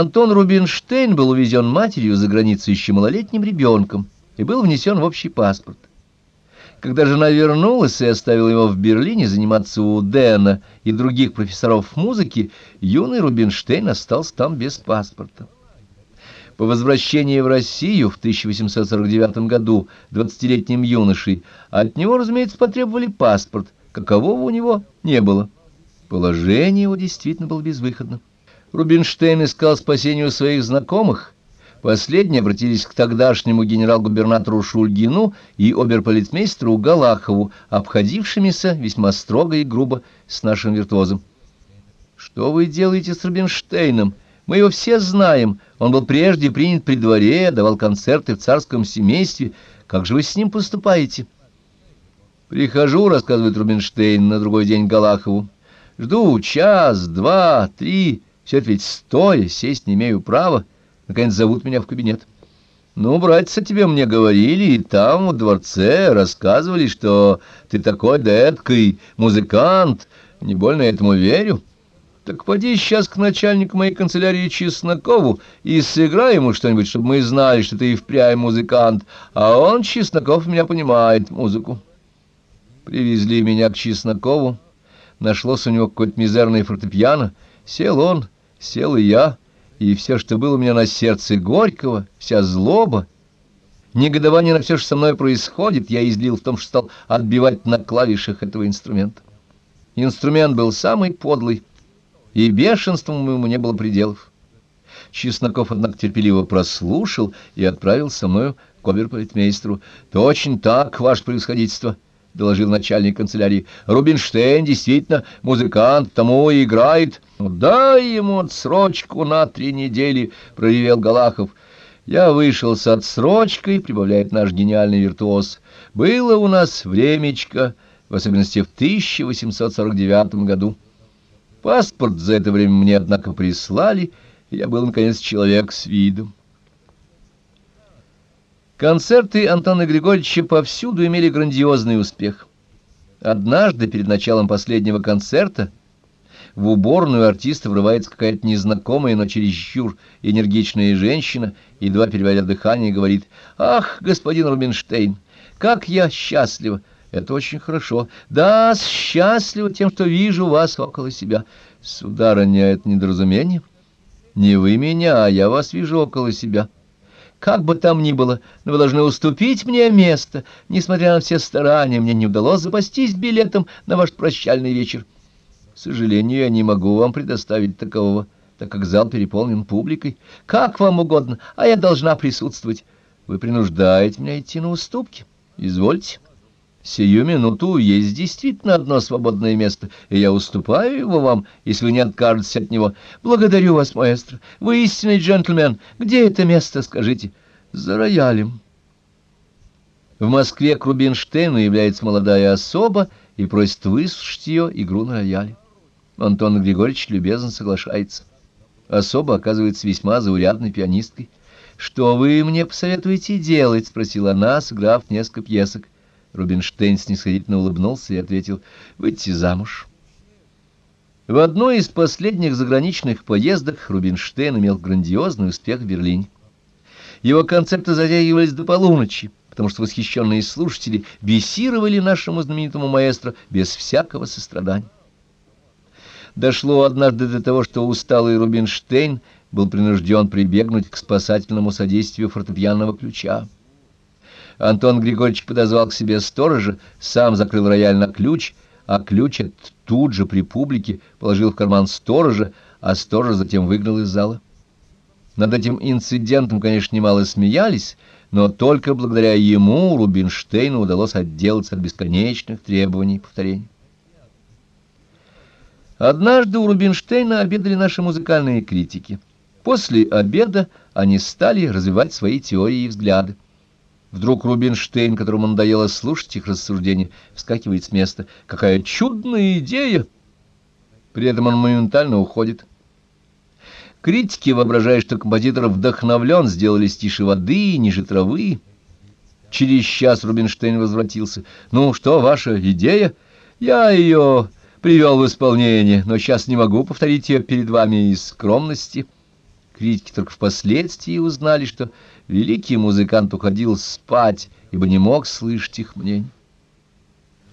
Антон Рубинштейн был увезен матерью за границу еще малолетним ребенком и был внесен в общий паспорт. Когда жена вернулась и оставила его в Берлине заниматься у Дэна и других профессоров музыки, юный Рубинштейн остался там без паспорта. По возвращении в Россию в 1849 году 20-летним юношей от него, разумеется, потребовали паспорт, какового у него не было. Положение его действительно было безвыходно. Рубинштейн искал спасения у своих знакомых – Последние обратились к тогдашнему генерал-губернатору Шульгину и оберполицмейстеру Галахову, обходившимися весьма строго и грубо с нашим виртуозом. «Что вы делаете с Рубинштейном? Мы его все знаем. Он был прежде принят при дворе, давал концерты в царском семействе. Как же вы с ним поступаете?» «Прихожу», — рассказывает Рубинштейн на другой день Галахову. «Жду час, два, три. Все ведь стоя, сесть не имею права. Наконец зовут меня в кабинет. Ну, братцы, тебе мне говорили, и там, в дворце, рассказывали, что ты такой да музыкант. Не больно этому верю. Так поди сейчас к начальнику моей канцелярии Чеснокову и сыграй ему что-нибудь, чтобы мы знали, что ты и впрямь музыкант, а он, Чесноков, меня понимает, музыку. Привезли меня к Чеснокову. Нашлось у него какое-то мизерное фортепиано. Сел он, сел и я и все, что было у меня на сердце горького, вся злоба, негодование на все, что со мной происходит, я излил в том, что стал отбивать на клавишах этого инструмента. Инструмент был самый подлый, и бешенством ему не было пределов. Чесноков, однако, терпеливо прослушал и отправил со мною к оберполитмейстеру. «Точно так, ваше происходительство». — доложил начальник канцелярии. — Рубинштейн действительно музыкант, тому и играет. — Дай ему отсрочку на три недели, — проревел Галахов. Я вышел с отсрочкой, прибавляет наш гениальный виртуоз. Было у нас времечко, в особенности в 1849 году. Паспорт за это время мне, однако, прислали, и я был, наконец, человек с видом. Концерты Антона Григорьевича повсюду имели грандиозный успех. Однажды, перед началом последнего концерта, в уборную артиста врывается какая-то незнакомая, но чересчур энергичная женщина, едва переводя дыхание, говорит «Ах, господин Рубинштейн, как я счастлива!» Это очень хорошо. Да, счастлива тем, что вижу вас около себя. Сударыня, это недоразумение. Не вы меня, а я вас вижу около себя. Как бы там ни было, но вы должны уступить мне место. Несмотря на все старания, мне не удалось запастись билетом на ваш прощальный вечер. Сожалению, я не могу вам предоставить такового, так как зал переполнен публикой. Как вам угодно, а я должна присутствовать. Вы принуждаете меня идти на уступки. Извольте. Сию минуту есть действительно одно свободное место, и я уступаю его вам, если вы не откажетесь от него. Благодарю вас, маэстро. Вы истинный джентльмен. Где это место, скажите? За роялем. В Москве к Рубинштейну является молодая особа и просит выслушать ее игру на рояле. Антон Григорьевич любезно соглашается. Особа оказывается весьма заурядной пианисткой. «Что вы мне посоветуете делать?» — спросила она, сыграв несколько пьесок. Рубинштейн снисходительно улыбнулся и ответил «Выйти замуж». В одной из последних заграничных поездок Рубинштейн имел грандиозный успех в Берлине. Его концерты затягивались до полуночи, потому что восхищенные слушатели бесировали нашему знаменитому маэстро без всякого сострадания. Дошло однажды до того, что усталый Рубинштейн был принужден прибегнуть к спасательному содействию фортепианного ключа. Антон Григорьевич подозвал к себе сторожа, сам закрыл рояль на ключ, а ключ тут же при публике положил в карман сторожа, а сторож затем выгнал из зала. Над этим инцидентом, конечно, немало смеялись, но только благодаря ему Рубинштейну удалось отделаться от бесконечных требований и повторений. Однажды у Рубинштейна обедали наши музыкальные критики. После обеда они стали развивать свои теории и взгляды. Вдруг Рубинштейн, которому надоело слушать их рассуждения, вскакивает с места. Какая чудная идея! При этом он моментально уходит. Критики, воображая, что композитор вдохновлен, сделали тише воды, ниже травы. Через час Рубинштейн возвратился. «Ну, что ваша идея? Я ее привел в исполнение, но сейчас не могу повторить ее перед вами из скромности». Критики только впоследствии узнали, что великий музыкант уходил спать, ибо не мог слышать их мнений.